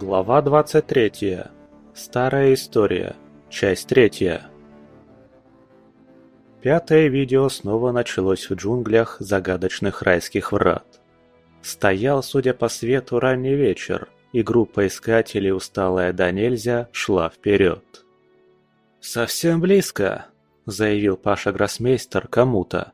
Глава 23. Старая история. Часть третья. Пятое видео снова началось в джунглях загадочных райских врат. Стоял, судя по свету, ранний вечер, и группа искателей, усталая до нельзя, шла вперед. «Совсем близко», — заявил Паша Гроссмейстер кому-то.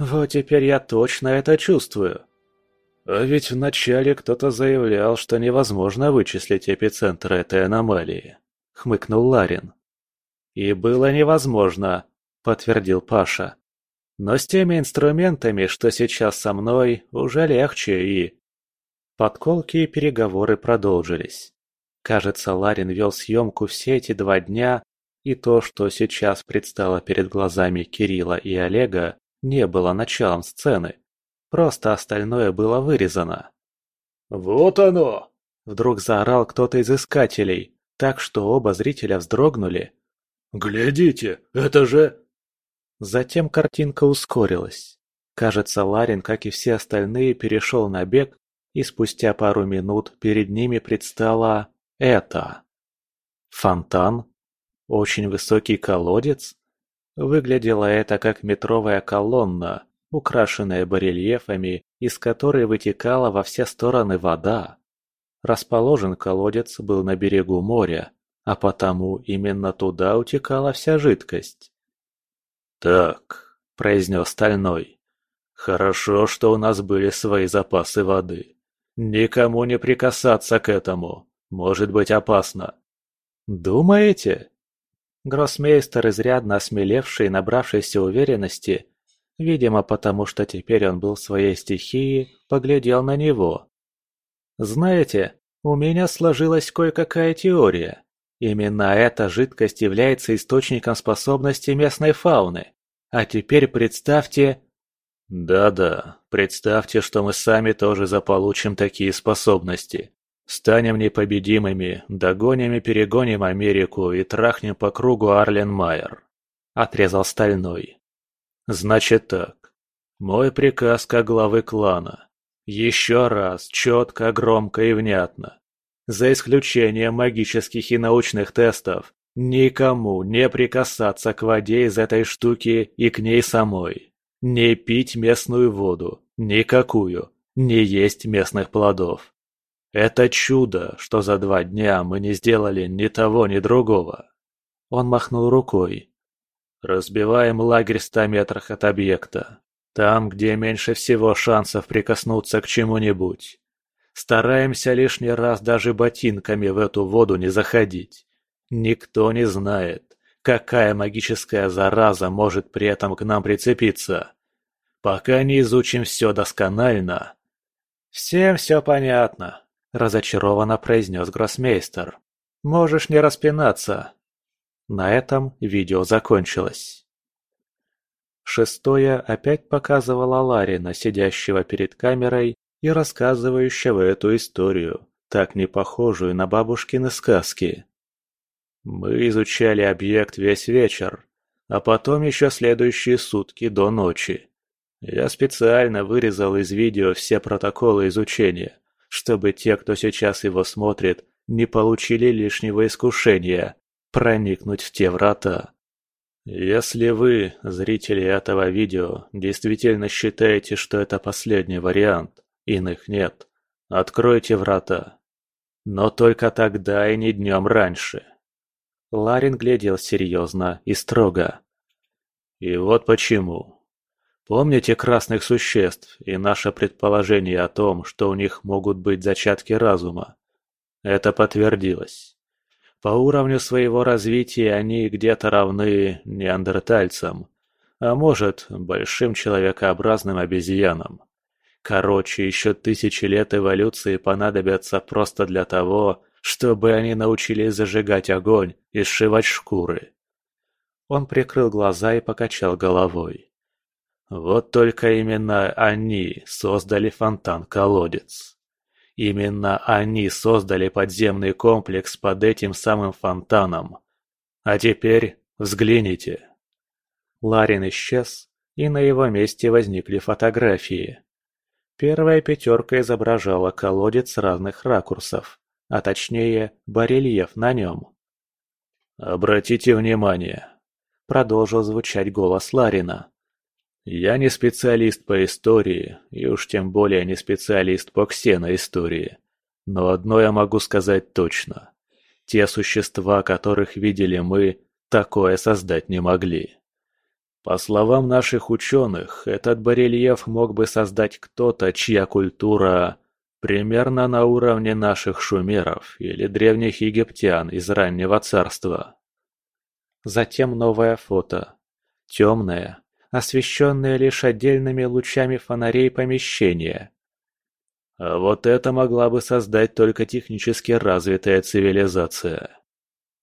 «Вот теперь я точно это чувствую». А ведь вначале кто-то заявлял, что невозможно вычислить эпицентр этой аномалии, хмыкнул Ларин. И было невозможно, подтвердил Паша. Но с теми инструментами, что сейчас со мной, уже легче и... Подколки и переговоры продолжились. Кажется, Ларин вел съемку все эти два дня, и то, что сейчас предстало перед глазами Кирилла и Олега, не было началом сцены. Просто остальное было вырезано. «Вот оно!» Вдруг заорал кто-то из искателей, так что оба зрителя вздрогнули. «Глядите, это же...» Затем картинка ускорилась. Кажется, Ларин, как и все остальные, перешел на бег, и спустя пару минут перед ними предстало это. Фонтан? Очень высокий колодец? Выглядело это как метровая колонна, украшенная барельефами, из которой вытекала во все стороны вода. Расположен колодец был на берегу моря, а потому именно туда утекала вся жидкость. «Так», — произнес Стальной, — «хорошо, что у нас были свои запасы воды. Никому не прикасаться к этому, может быть опасно». «Думаете?» Гроссмейстер, изрядно осмелевший и набравшийся уверенности, Видимо, потому что теперь он был в своей стихии, поглядел на него. «Знаете, у меня сложилась кое-какая теория. Именно эта жидкость является источником способности местной фауны. А теперь представьте...» «Да-да, представьте, что мы сами тоже заполучим такие способности. Станем непобедимыми, догоним и перегоним Америку и трахнем по кругу Арлен Майер», — отрезал Стальной. Значит так. Мой приказ как главы клана. Еще раз, четко, громко и внятно. За исключением магических и научных тестов, никому не прикасаться к воде из этой штуки и к ней самой. Не пить местную воду, никакую, не есть местных плодов. Это чудо, что за два дня мы не сделали ни того, ни другого. Он махнул рукой, Разбиваем лагерь в ста метрах от объекта. Там, где меньше всего шансов прикоснуться к чему-нибудь. Стараемся лишний раз даже ботинками в эту воду не заходить. Никто не знает, какая магическая зараза может при этом к нам прицепиться. Пока не изучим все досконально. «Всем все понятно», – разочарованно произнес гроссмейстер. «Можешь не распинаться. На этом видео закончилось. Шестое опять показывало Ларина, сидящего перед камерой и рассказывающего эту историю, так не похожую на бабушкины сказки. Мы изучали объект весь вечер, а потом еще следующие сутки до ночи. Я специально вырезал из видео все протоколы изучения, чтобы те, кто сейчас его смотрит, не получили лишнего искушения проникнуть в те врата. Если вы, зрители этого видео, действительно считаете, что это последний вариант, иных нет, откройте врата. Но только тогда и не днем раньше. Ларин глядел серьезно и строго. И вот почему. Помните красных существ и наше предположение о том, что у них могут быть зачатки разума? Это подтвердилось. По уровню своего развития они где-то равны неандертальцам, а может, большим человекообразным обезьянам. Короче, еще тысячи лет эволюции понадобятся просто для того, чтобы они научились зажигать огонь и сшивать шкуры. Он прикрыл глаза и покачал головой. Вот только именно они создали фонтан-колодец. Именно они создали подземный комплекс под этим самым фонтаном. А теперь взгляните. Ларин исчез, и на его месте возникли фотографии. Первая пятерка изображала колодец разных ракурсов, а точнее барельеф на нем. «Обратите внимание», — продолжил звучать голос Ларина. «Я не специалист по истории, и уж тем более не специалист по ксеноистории. Но одно я могу сказать точно. Те существа, которых видели мы, такое создать не могли. По словам наших ученых, этот барельеф мог бы создать кто-то, чья культура примерно на уровне наших шумеров или древних египтян из раннего царства. Затем новое фото. Темное, освещенное лишь отдельными лучами фонарей помещение. А вот это могла бы создать только технически развитая цивилизация.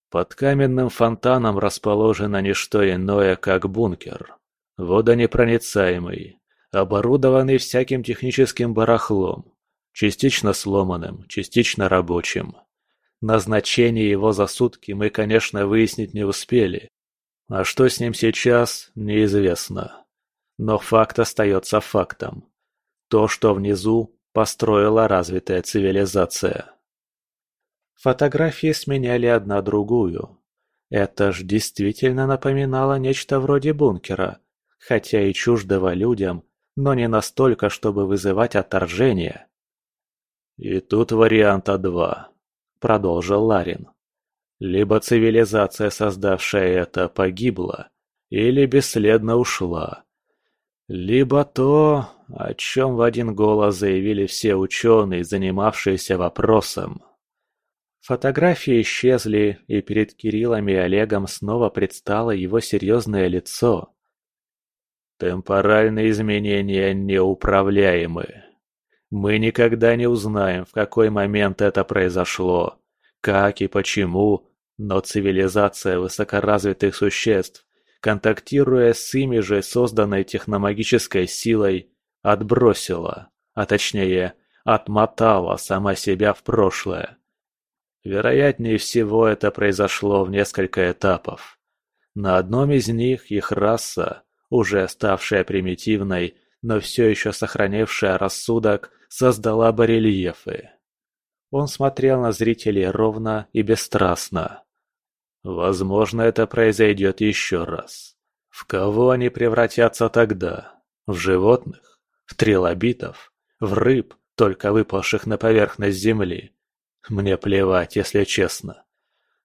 Под каменным фонтаном расположено не что иное, как бункер. Водонепроницаемый, оборудованный всяким техническим барахлом, частично сломанным, частично рабочим. Назначение его за сутки мы, конечно, выяснить не успели. А что с ним сейчас, неизвестно. Но факт остается фактом. То, что внизу, построила развитая цивилизация. Фотографии сменяли одна другую. Это ж действительно напоминало нечто вроде бункера, хотя и чуждого людям, но не настолько, чтобы вызывать отторжение. «И тут варианта два», — продолжил Ларин. «Либо цивилизация, создавшая это, погибла, или бесследно ушла. Либо то, о чем в один голос заявили все ученые, занимавшиеся вопросом. Фотографии исчезли, и перед Кириллом и Олегом снова предстало его серьезное лицо. Темпоральные изменения неуправляемы. Мы никогда не узнаем, в какой момент это произошло, как и почему, но цивилизация высокоразвитых существ, контактируя с ими же созданной техномагической силой, отбросила, а точнее, отмотала сама себя в прошлое. Вероятнее всего это произошло в несколько этапов. На одном из них их раса, уже ставшая примитивной, но все еще сохранившая рассудок, создала барельефы. Он смотрел на зрителей ровно и бесстрастно. Возможно, это произойдет еще раз. В кого они превратятся тогда? В животных? В трилобитов? В рыб, только выпавших на поверхность Земли? Мне плевать, если честно.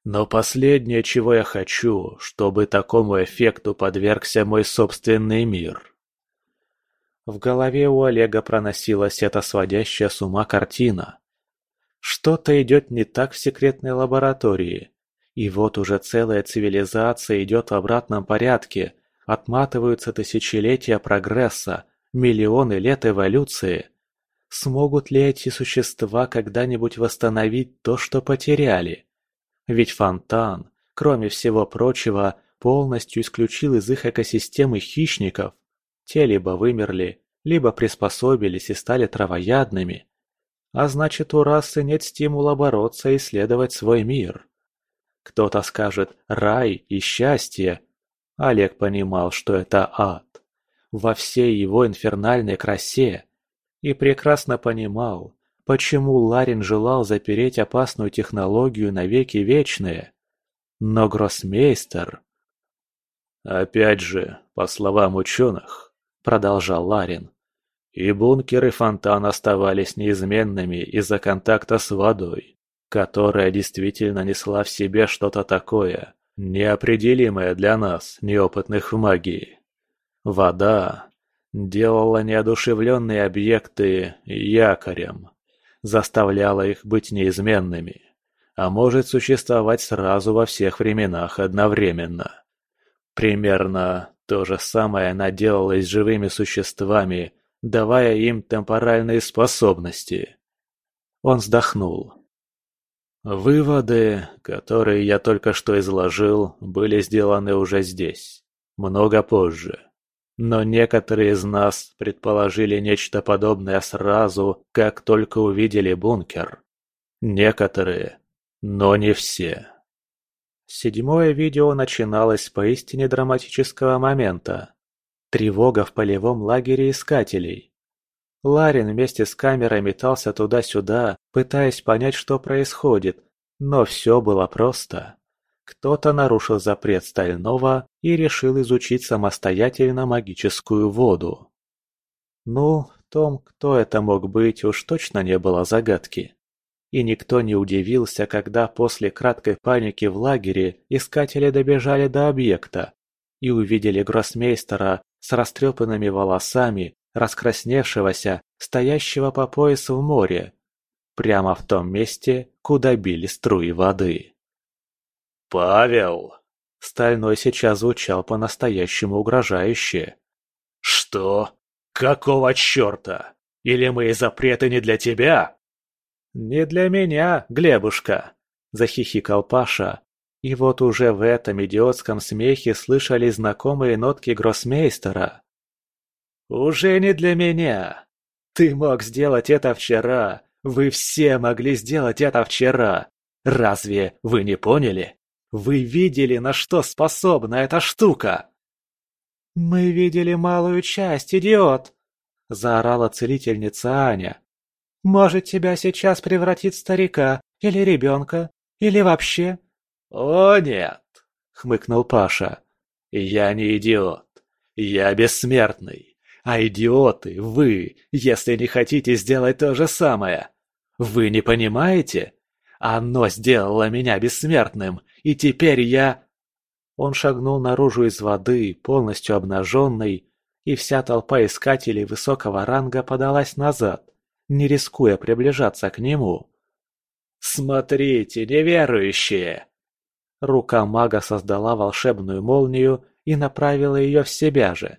Но последнее, чего я хочу, чтобы такому эффекту подвергся мой собственный мир. В голове у Олега проносилась эта сводящая с ума картина. Что-то идет не так в секретной лаборатории. И вот уже целая цивилизация идет в обратном порядке, отматываются тысячелетия прогресса, миллионы лет эволюции. Смогут ли эти существа когда-нибудь восстановить то, что потеряли? Ведь фонтан, кроме всего прочего, полностью исключил из их экосистемы хищников. Те либо вымерли, либо приспособились и стали травоядными. А значит, у расы нет стимула бороться и исследовать свой мир. Кто-то скажет «рай» и «счастье». Олег понимал, что это ад. Во всей его инфернальной красе – и прекрасно понимал, почему Ларин желал запереть опасную технологию навеки вечные. Но гроссмейстер... «Опять же, по словам ученых, — продолжал Ларин, — и бункер, и фонтан оставались неизменными из-за контакта с водой, которая действительно несла в себе что-то такое, неопределимое для нас, неопытных в магии. Вода, делала неодушевленные объекты якорем, заставляла их быть неизменными, а может существовать сразу во всех временах одновременно. Примерно то же самое она делала с живыми существами, давая им темпоральные способности. Он вздохнул. Выводы, которые я только что изложил, были сделаны уже здесь, много позже. Но некоторые из нас предположили нечто подобное сразу, как только увидели бункер. Некоторые, но не все. Седьмое видео начиналось с поистине драматического момента. Тревога в полевом лагере искателей. Ларин вместе с камерой метался туда-сюда, пытаясь понять, что происходит, но все было просто. Кто-то нарушил запрет Стального и решил изучить самостоятельно магическую воду. Ну, том, кто это мог быть, уж точно не было загадки. И никто не удивился, когда после краткой паники в лагере искатели добежали до объекта и увидели гроссмейстера с растрепанными волосами, раскрасневшегося, стоящего по пояс в море, прямо в том месте, куда били струи воды. «Павел!» Стальной сейчас звучал по-настоящему угрожающе. «Что? Какого черта? Или мои запреты не для тебя?» «Не для меня, Глебушка!» – захихикал Паша. И вот уже в этом идиотском смехе слышали знакомые нотки гроссмейстера. «Уже не для меня! Ты мог сделать это вчера! Вы все могли сделать это вчера! Разве вы не поняли? Вы видели, на что способна эта штука?» «Мы видели малую часть, идиот!» – заорала целительница Аня. Может, тебя сейчас превратит старика, или ребенка, или вообще...» «О, нет!» — хмыкнул Паша. «Я не идиот. Я бессмертный. А идиоты вы, если не хотите сделать то же самое. Вы не понимаете? Оно сделало меня бессмертным, и теперь я...» Он шагнул наружу из воды, полностью обнаженный, и вся толпа искателей высокого ранга подалась назад не рискуя приближаться к нему. «Смотрите, неверующие!» Рука мага создала волшебную молнию и направила ее в себя же.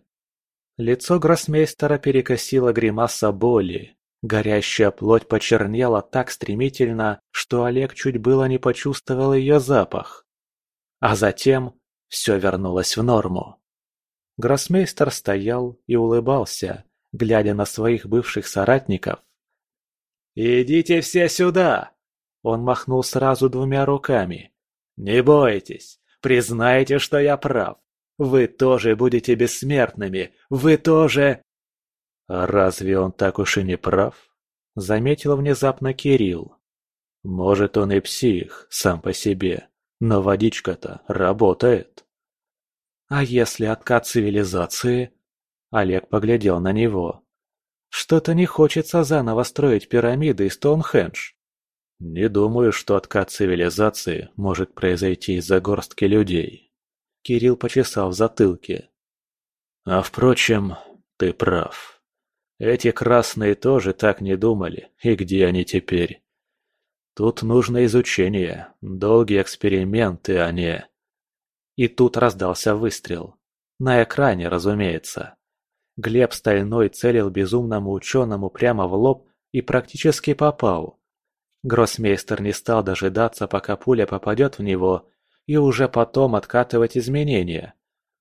Лицо гроссмейстера перекосило гримаса боли. Горящая плоть почернела так стремительно, что Олег чуть было не почувствовал ее запах. А затем все вернулось в норму. Гроссмейстер стоял и улыбался, глядя на своих бывших соратников, «Идите все сюда!» Он махнул сразу двумя руками. «Не бойтесь, признайте, что я прав. Вы тоже будете бессмертными, вы тоже...» «А разве он так уж и не прав?» Заметил внезапно Кирилл. «Может, он и псих, сам по себе, но водичка-то работает». «А если откат цивилизации?» Олег поглядел на него. Что-то не хочется заново строить пирамиды и Стоунхендж. Не думаю, что откат цивилизации может произойти из-за горстки людей. Кирилл почесал в затылке. А впрочем, ты прав. Эти красные тоже так не думали, и где они теперь? Тут нужно изучение, долгие эксперименты, а не... И тут раздался выстрел. На экране, разумеется. Глеб Стальной целил безумному ученому прямо в лоб и практически попал. Гроссмейстер не стал дожидаться, пока пуля попадет в него, и уже потом откатывать изменения.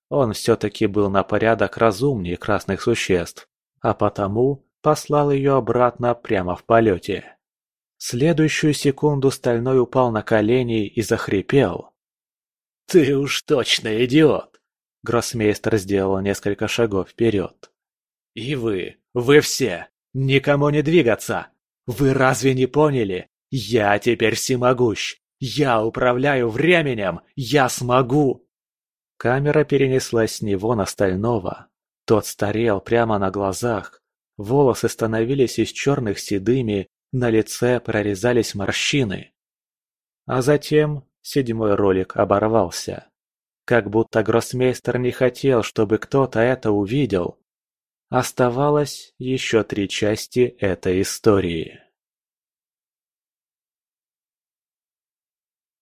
Он все-таки был на порядок разумнее красных существ, а потому послал ее обратно прямо в полете. Следующую секунду Стальной упал на колени и захрипел. «Ты уж точно идиот!» Гроссмейстер сделал несколько шагов вперед. «И вы, вы все, никому не двигаться! Вы разве не поняли? Я теперь всемогущ! Я управляю временем! Я смогу!» Камера перенеслась с него на Стального. Тот старел прямо на глазах. Волосы становились из черных седыми, на лице прорезались морщины. А затем седьмой ролик оборвался. Как будто гроссмейстер не хотел, чтобы кто-то это увидел. Оставалось еще три части этой истории.